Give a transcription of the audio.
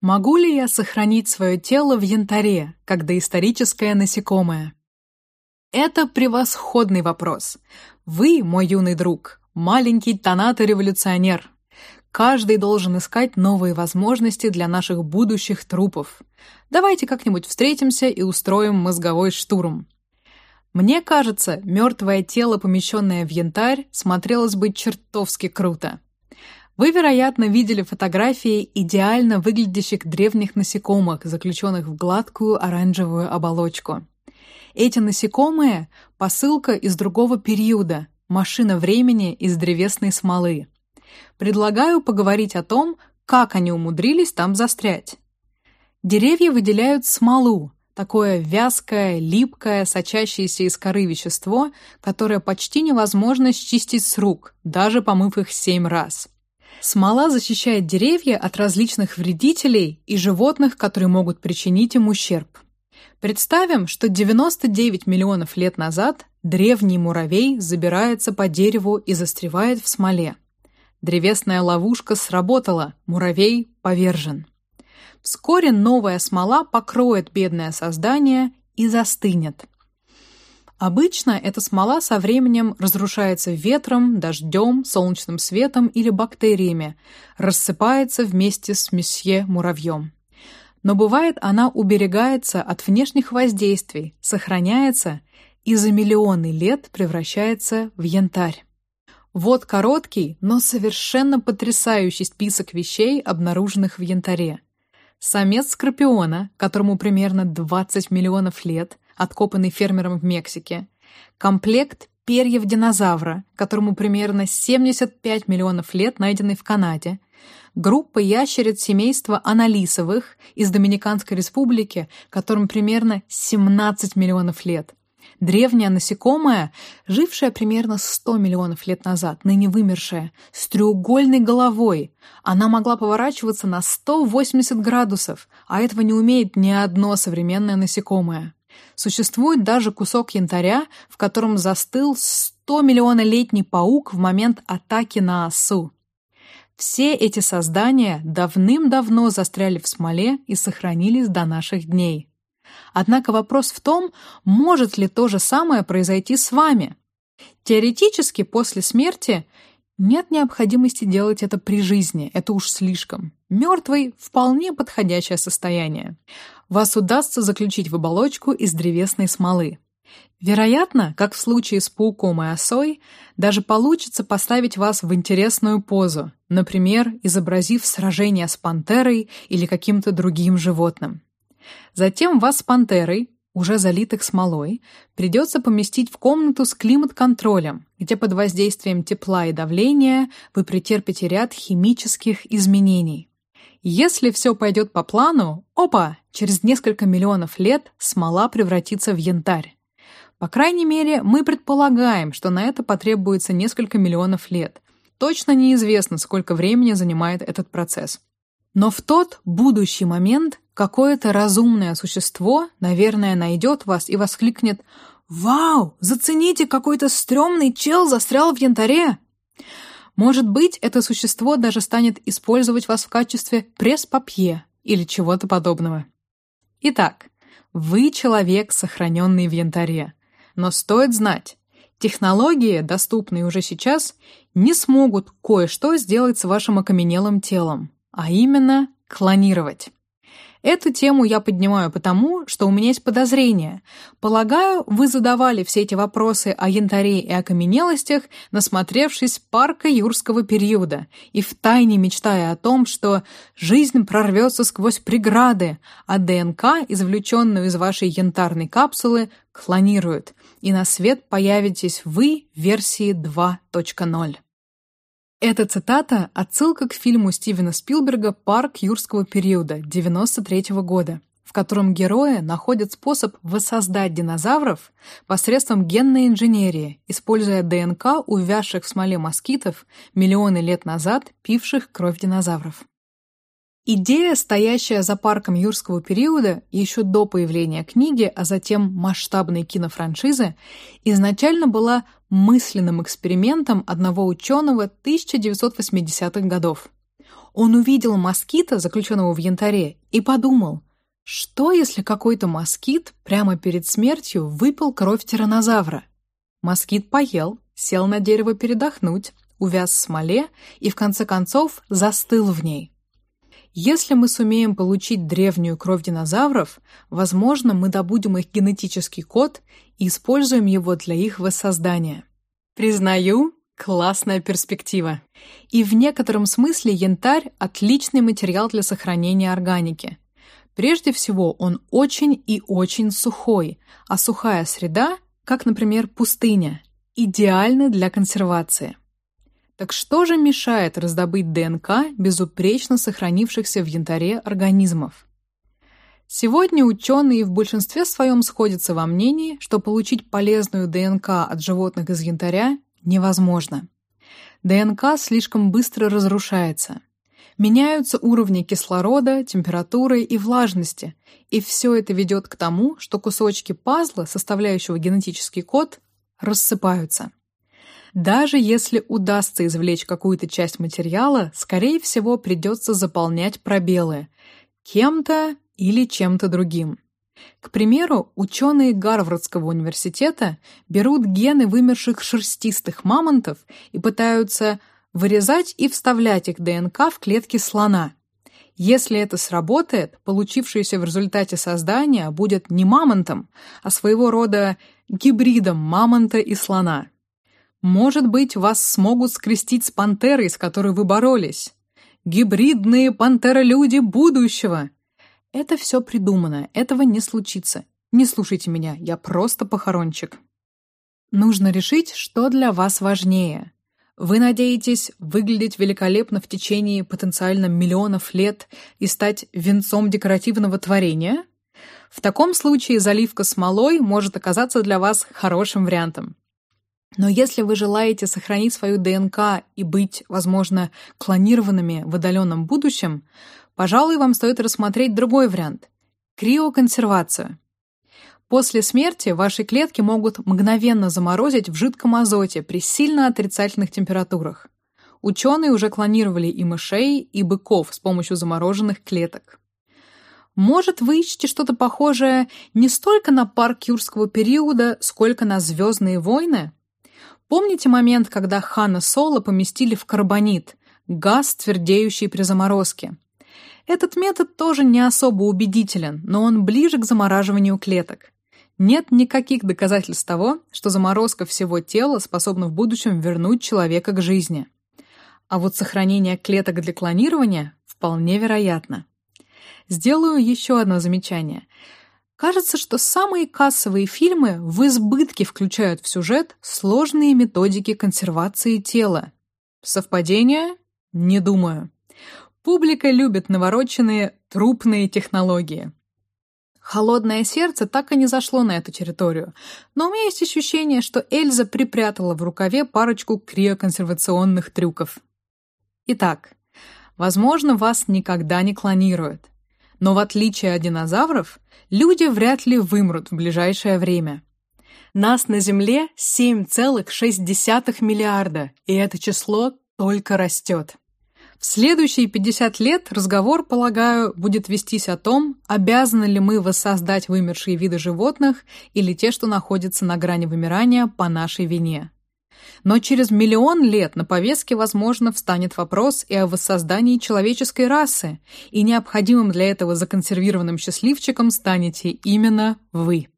Могу ли я сохранить свое тело в янтаре, как доисторическое насекомое? Это превосходный вопрос. Вы, мой юный друг, маленький тонато-революционер. Каждый должен искать новые возможности для наших будущих трупов. Давайте как-нибудь встретимся и устроим мозговой штурм. Мне кажется, мертвое тело, помещенное в янтарь, смотрелось бы чертовски круто. Вы, вероятно, видели фотографии идеально выглядящих древних насекомых, заключенных в гладкую оранжевую оболочку. Эти насекомые — посылка из другого периода, машина времени из древесной смолы. Предлагаю поговорить о том, как они умудрились там застрять. Деревья выделяют смолу, такое вязкое, липкое, сочащееся из коры вещество, которое почти невозможно счистить с рук, даже помыв их семь раз. Смола защищает деревья от различных вредителей и животных, которые могут причинить им ущерб. Представим, что 99 миллионов лет назад древний муравей забирается по дереву и застревает в смоле. Древесная ловушка сработала, муравей повержен. Вскоре новая смола покроет бедное создание и застынет. Обычно эта смола со временем разрушается ветром, дождем, солнечным светом или бактериями, рассыпается вместе с месье муравьем. Но бывает, она уберегается от внешних воздействий, сохраняется и за миллионы лет превращается в янтарь. Вот короткий, но совершенно потрясающий список вещей, обнаруженных в янтаре. Самец скорпиона, которому примерно 20 миллионов лет, откопанный фермером в Мексике, комплект перьев динозавра, которому примерно 75 миллионов лет, найденный в Канаде, группа ящериц семейства аналисовых из Доминиканской республики, которым примерно 17 миллионов лет, древняя насекомая, жившая примерно 100 миллионов лет назад, ныне вымершая, с треугольной головой. Она могла поворачиваться на 180 градусов, а этого не умеет ни одно современное насекомое. Существует даже кусок янтаря, в котором застыл 100 миллионолетний паук в момент атаки на осу. Все эти создания давным-давно застряли в смоле и сохранились до наших дней. Однако вопрос в том, может ли то же самое произойти с вами. Теоретически после смерти нет необходимости делать это при жизни, это уж слишком. Мертвый – вполне подходящее состояние. Вас удастся заключить в оболочку из древесной смолы. Вероятно, как в случае с пауком и осой, даже получится поставить вас в интересную позу, например, изобразив сражение с пантерой или каким-то другим животным. Затем вас с пантерой, уже залитых смолой, придется поместить в комнату с климат-контролем, где под воздействием тепла и давления вы претерпите ряд химических изменений. Если все пойдет по плану, опа, через несколько миллионов лет смола превратится в янтарь. По крайней мере, мы предполагаем, что на это потребуется несколько миллионов лет. Точно неизвестно, сколько времени занимает этот процесс. Но в тот будущий момент какое-то разумное существо, наверное, найдет вас и воскликнет «Вау! Зацените, какой-то стрёмный чел застрял в янтаре!» Может быть, это существо даже станет использовать вас в качестве пресс-папье или чего-то подобного. Итак, вы человек, сохраненный в янтаре. Но стоит знать, технологии, доступные уже сейчас, не смогут кое-что сделать с вашим окаменелым телом а именно клонировать. Эту тему я поднимаю потому, что у меня есть подозрение. Полагаю, вы задавали все эти вопросы о янтаре и окаменелостях, насмотревшись парка юрского периода и втайне мечтая о том, что жизнь прорвется сквозь преграды, а ДНК, извлеченную из вашей янтарной капсулы, клонируют, и на свет появитесь вы в версии 2.0. Эта цитата — отсылка к фильму Стивена Спилберга «Парк юрского периода» 93 -го года, в котором герои находят способ воссоздать динозавров посредством генной инженерии, используя ДНК увязших в смоле москитов миллионы лет назад пивших кровь динозавров. Идея, стоящая за парком юрского периода еще до появления книги, а затем масштабной кинофраншизы, изначально была мысленным экспериментом одного ученого 1980-х годов. Он увидел москита, заключенного в янтаре, и подумал, что если какой-то москит прямо перед смертью выпил кровь тираннозавра? Москит поел, сел на дерево передохнуть, увяз в смоле и в конце концов застыл в ней. Если мы сумеем получить древнюю кровь динозавров, возможно, мы добудем их генетический код и используем его для их воссоздания. Признаю, классная перспектива. И в некотором смысле янтарь отличный материал для сохранения органики. Прежде всего, он очень и очень сухой, а сухая среда, как, например, пустыня, идеальна для консервации. Так что же мешает раздобыть ДНК безупречно сохранившихся в янтаре организмов? Сегодня ученые в большинстве своем сходятся во мнении, что получить полезную ДНК от животных из янтаря невозможно. ДНК слишком быстро разрушается. Меняются уровни кислорода, температуры и влажности, и все это ведет к тому, что кусочки пазла, составляющего генетический код, рассыпаются. Даже если удастся извлечь какую-то часть материала, скорее всего, придется заполнять пробелы кем-то или чем-то другим. К примеру, ученые Гарвардского университета берут гены вымерших шерстистых мамонтов и пытаются вырезать и вставлять их ДНК в клетки слона. Если это сработает, получившееся в результате создания будет не мамонтом, а своего рода гибридом мамонта и слона. Может быть, вас смогут скрестить с пантерой, с которой вы боролись. Гибридные пантеролюди будущего. Это все придумано, этого не случится. Не слушайте меня, я просто похорончик. Нужно решить, что для вас важнее. Вы надеетесь выглядеть великолепно в течение потенциально миллионов лет и стать венцом декоративного творения? В таком случае заливка смолой может оказаться для вас хорошим вариантом. Но если вы желаете сохранить свою ДНК и быть, возможно, клонированными в отдаленном будущем, пожалуй, вам стоит рассмотреть другой вариант – криоконсервацию. После смерти ваши клетки могут мгновенно заморозить в жидком азоте при сильно отрицательных температурах. Ученые уже клонировали и мышей, и быков с помощью замороженных клеток. Может, вы ищете что-то похожее не столько на парк юрского периода, сколько на «Звездные войны»? Помните момент, когда Хана Соло поместили в карбонит, газ, твердеющий при заморозке? Этот метод тоже не особо убедителен, но он ближе к замораживанию клеток. Нет никаких доказательств того, что заморозка всего тела способна в будущем вернуть человека к жизни. А вот сохранение клеток для клонирования вполне вероятно. Сделаю еще одно замечание – Кажется, что самые кассовые фильмы в избытке включают в сюжет сложные методики консервации тела. Совпадение? Не думаю. Публика любит навороченные трупные технологии. Холодное сердце так и не зашло на эту территорию, но у меня есть ощущение, что Эльза припрятала в рукаве парочку криоконсервационных трюков. Итак, возможно, вас никогда не клонируют. Но в отличие от динозавров, люди вряд ли вымрут в ближайшее время. Нас на Земле 7,6 миллиарда, и это число только растет. В следующие 50 лет разговор, полагаю, будет вестись о том, обязаны ли мы воссоздать вымершие виды животных или те, что находятся на грани вымирания по нашей вине. Но через миллион лет на повестке, возможно, встанет вопрос и о воссоздании человеческой расы, и необходимым для этого законсервированным счастливчиком станете именно вы.